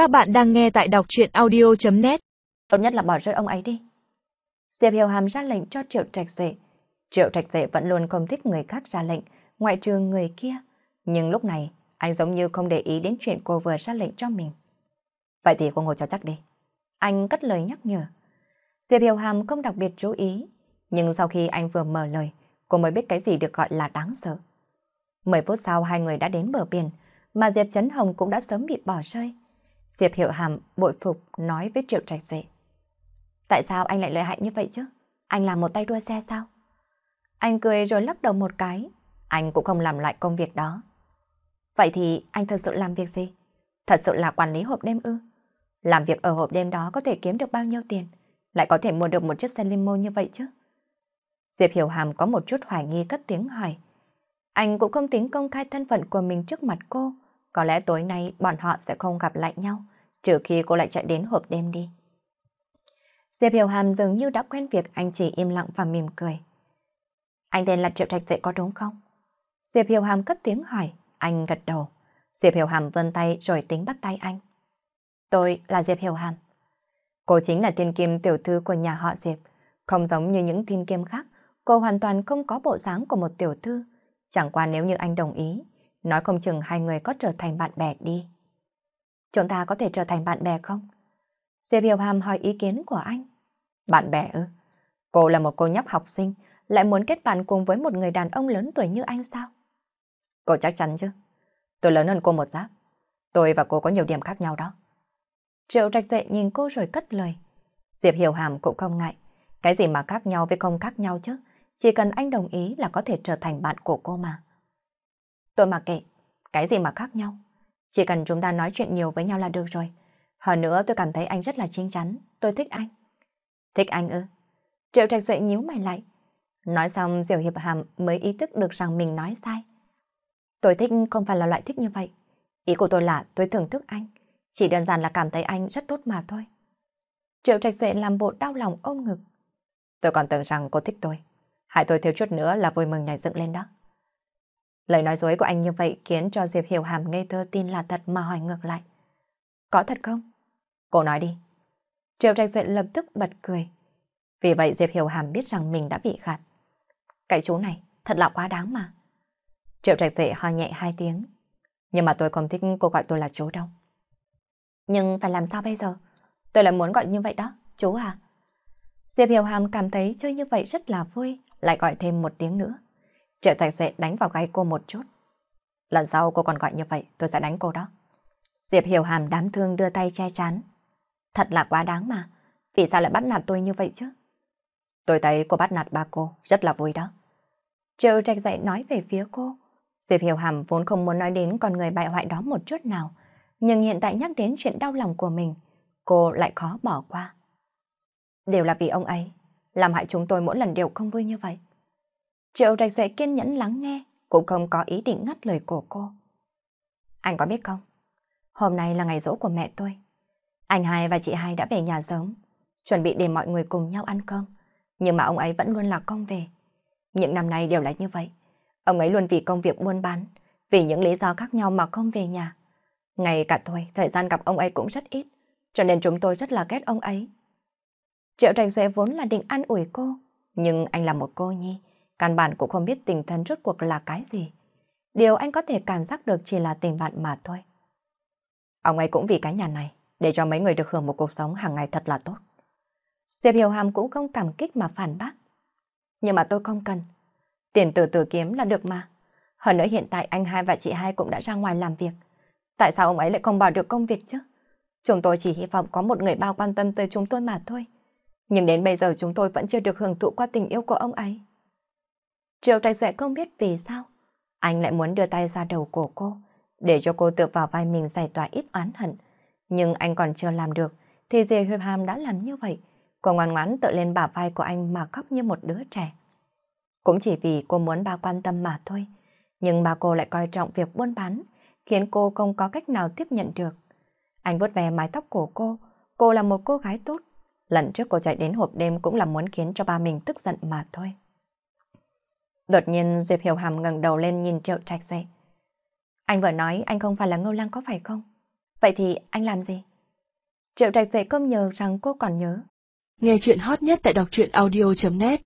Các bạn đang nghe tại đọc chuyện audio.net Tốt nhất là bỏ rơi ông ấy đi. Diệp Hiểu Hàm ra lệnh cho Triệu Trạch Duệ. Triệu Trạch Duệ vẫn luôn không thích người khác ra lệnh, ngoại trừ người kia. Nhưng lúc này, anh giống như không để ý đến chuyện cô vừa ra lệnh cho mình. Vậy thì cô ngồi cho chắc đi. Anh cất lời nhắc nhở. Diệp Hiểu Hàm không đặc biệt chú ý. Nhưng sau khi anh vừa mở lời, cô mới biết cái gì được gọi là đáng sợ. Mười phút sau hai người đã đến bờ biển, mà Diệp Trấn Hồng cũng đã sớm bị bỏ rơi. Diệp Hiệu Hàm bội phục nói với Triệu Trạch Duệ. Tại sao anh lại lợi hại như vậy chứ? Anh làm một tay đua xe sao? Anh cười rồi lắc đầu một cái. Anh cũng không làm lại công việc đó. Vậy thì anh thật sự làm việc gì? Thật sự là quản lý hộp đêm ư? Làm việc ở hộp đêm đó có thể kiếm được bao nhiêu tiền? Lại có thể mua được một chiếc xe limo như vậy chứ? Diệp Hiểu Hàm có một chút hoài nghi cất tiếng hỏi. Anh cũng không tính công khai thân phận của mình trước mặt cô. Có lẽ tối nay bọn họ sẽ không gặp lại nhau, trừ khi cô lại chạy đến hộp đêm đi. Diệp Hiểu Hàm dường như đã quen việc anh chỉ im lặng và mỉm cười. Anh tên là Triệu Trạch Dậy có đúng không? Diệp Hiểu Hàm cất tiếng hỏi, anh gật đầu. Diệp Hiểu Hàm vươn tay rồi tính bắt tay anh. Tôi là Diệp Hiểu Hàm. Cô chính là thiên kim tiểu thư của nhà họ Diệp. Không giống như những thiên kim khác, cô hoàn toàn không có bộ dáng của một tiểu thư. Chẳng qua nếu như anh đồng ý, nói không chừng hai người có trở thành bạn bè đi. Chúng ta có thể trở thành bạn bè không? Diệp Hiểu Hàm hỏi ý kiến của anh. Bạn bè ư? Cô là một cô nhóc học sinh, lại muốn kết bạn cùng với một người đàn ông lớn tuổi như anh sao? Cô chắc chắn chứ? Tôi lớn hơn cô một giáp. Tôi và cô có nhiều điểm khác nhau đó. Triệu trạch dậy nhìn cô rồi cất lời. Diệp Hiểu Hàm cũng không ngại. Cái gì mà khác nhau với không khác nhau chứ? Chỉ cần anh đồng ý là có thể trở thành bạn của cô mà. Tôi mặc kệ, cái gì mà khác nhau. Chỉ cần chúng ta nói chuyện nhiều với nhau là được rồi. Hơn nữa tôi cảm thấy anh rất là chính chắn, tôi thích anh. Thích anh ư? Triệu Trạch Duệ nhíu mày lại. Nói xong Diệu Hiệp Hàm mới ý thức được rằng mình nói sai. Tôi thích không phải là loại thích như vậy. Ý của tôi là tôi thưởng thức anh. Chỉ đơn giản là cảm thấy anh rất tốt mà thôi. Triệu Trạch Duệ làm bộ đau lòng ôm ngực. Tôi còn tưởng rằng cô thích tôi. Hại tôi thiếu chút nữa là vui mừng nhảy dựng lên đó. Lời nói dối của anh như vậy khiến cho Diệp Hiểu Hàm ngây thơ tin là thật mà hỏi ngược lại. Có thật không? Cô nói đi. Triệu Trạch Duệ lập tức bật cười. Vì vậy Diệp Hiểu Hàm biết rằng mình đã bị gạt. Cái chú này thật là quá đáng mà. Triệu Trạch Duệ ho nhẹ hai tiếng. Nhưng mà tôi không thích cô gọi tôi là chú đâu. Nhưng phải làm sao bây giờ? Tôi lại muốn gọi như vậy đó, chú à. Diệp Hiểu Hàm cảm thấy chơi như vậy rất là vui, lại gọi thêm một tiếng nữa. Triệu Thành Xuệ đánh vào gáy cô một chút. Lần sau cô còn gọi như vậy, tôi sẽ đánh cô đó. Diệp Hiểu Hàm đám thương đưa tay che chắn. Thật là quá đáng mà. Vì sao lại bắt nạt tôi như vậy chứ? Tôi thấy cô bắt nạt ba cô, rất là vui đó. Triệu Trạch dậy nói về phía cô. Diệp Hiểu Hàm vốn không muốn nói đến con người bại hoại đó một chút nào. Nhưng hiện tại nhắc đến chuyện đau lòng của mình, cô lại khó bỏ qua. Đều là vì ông ấy, làm hại chúng tôi mỗi lần đều không vui như vậy. Triệu Trạch dậy kiên nhẫn lắng nghe, cũng không có ý định ngắt lời của cô. Anh có biết không? Hôm nay là ngày rỗ của mẹ tôi. Anh hai và chị hai đã về nhà sớm, chuẩn bị để mọi người cùng nhau ăn cơm. Nhưng mà ông ấy vẫn luôn là công về. Những năm nay đều là như vậy. Ông ấy luôn vì công việc buôn bán, vì những lý do khác nhau mà không về nhà. Ngay cả tôi, thời gian gặp ông ấy cũng rất ít, cho nên chúng tôi rất là ghét ông ấy. Triệu Trạch Duệ vốn là định ăn ủi cô, nhưng anh là một cô nhi, căn bản cũng không biết tình thân rốt cuộc là cái gì. Điều anh có thể cảm giác được chỉ là tình bạn mà thôi. Ông ấy cũng vì cái nhà này, để cho mấy người được hưởng một cuộc sống hàng ngày thật là tốt. Diệp Hiểu Hàm cũng không cảm kích mà phản bác. Nhưng mà tôi không cần. Tiền từ từ kiếm là được mà. Hơn nữa hiện tại anh hai và chị hai cũng đã ra ngoài làm việc. Tại sao ông ấy lại không bỏ được công việc chứ? Chúng tôi chỉ hy vọng có một người bao quan tâm tới chúng tôi mà thôi. Nhưng đến bây giờ chúng tôi vẫn chưa được hưởng thụ qua tình yêu của ông ấy. Triệu Trạch Duệ không biết vì sao. Anh lại muốn đưa tay ra đầu cổ cô, để cho cô tựa vào vai mình giải tỏa ít oán hận. Nhưng anh còn chưa làm được, thì dì Huyệp Hàm đã làm như vậy. Cô ngoan ngoãn tựa lên bả vai của anh mà khóc như một đứa trẻ. Cũng chỉ vì cô muốn ba quan tâm mà thôi. Nhưng ba cô lại coi trọng việc buôn bán, khiến cô không có cách nào tiếp nhận được. Anh vuốt về mái tóc của cô, cô là một cô gái tốt. Lần trước cô chạy đến hộp đêm cũng là muốn khiến cho ba mình tức giận mà thôi. Đột nhiên Diệp Hiểu Hàm ngẩng đầu lên nhìn Triệu Trạch Duệ. Anh vừa nói anh không phải là ngô lăng có phải không? Vậy thì anh làm gì? Triệu Trạch Duệ không nhớ rằng cô còn nhớ. Nghe chuyện hot nhất tại đọc truyện audio.net